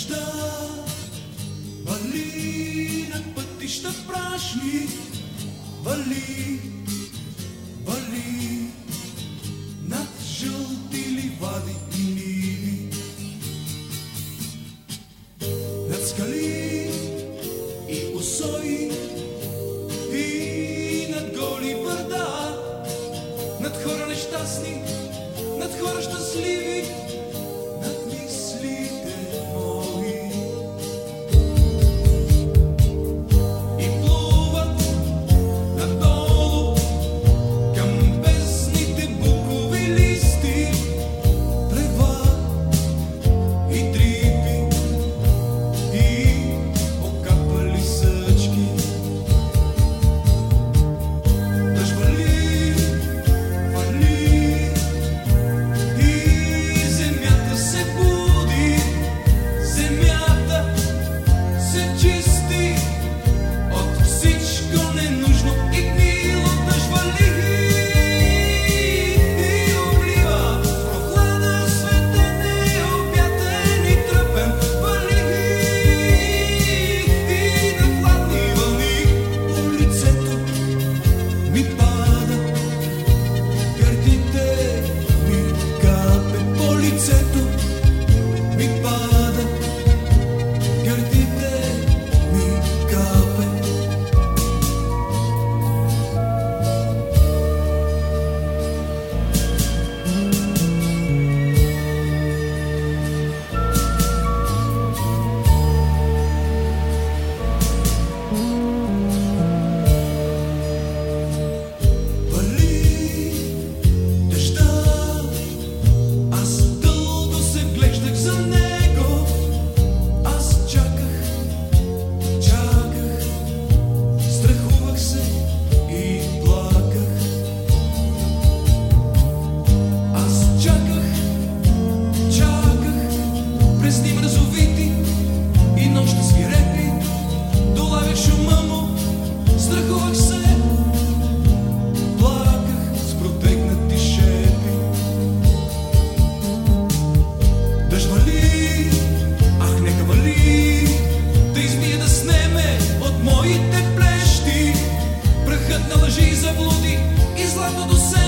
пътища, вали над пътища прашни, вали, вали. Над жълти ливади и ниви. Над скали и усои и над голи върда, над хора нещастни, над хора щастливи,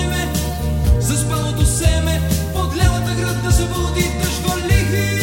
време, заспалото семе, под лявата гръдна се буди дъжд лихи